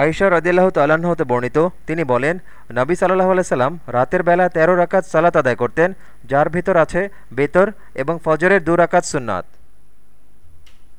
আয়সা রদিল্লাহ তাল্লাহ্ন হতে বর্ণিত, তিনি বলেন, নবী সাল্লাহ আলাইসাল্লাম রাতের বেলা তেরো রাকাত সালাত আদায় করতেন, যার ভিতর আছে বেতর এবং ফজরের দু রাকাত সুন্নাত।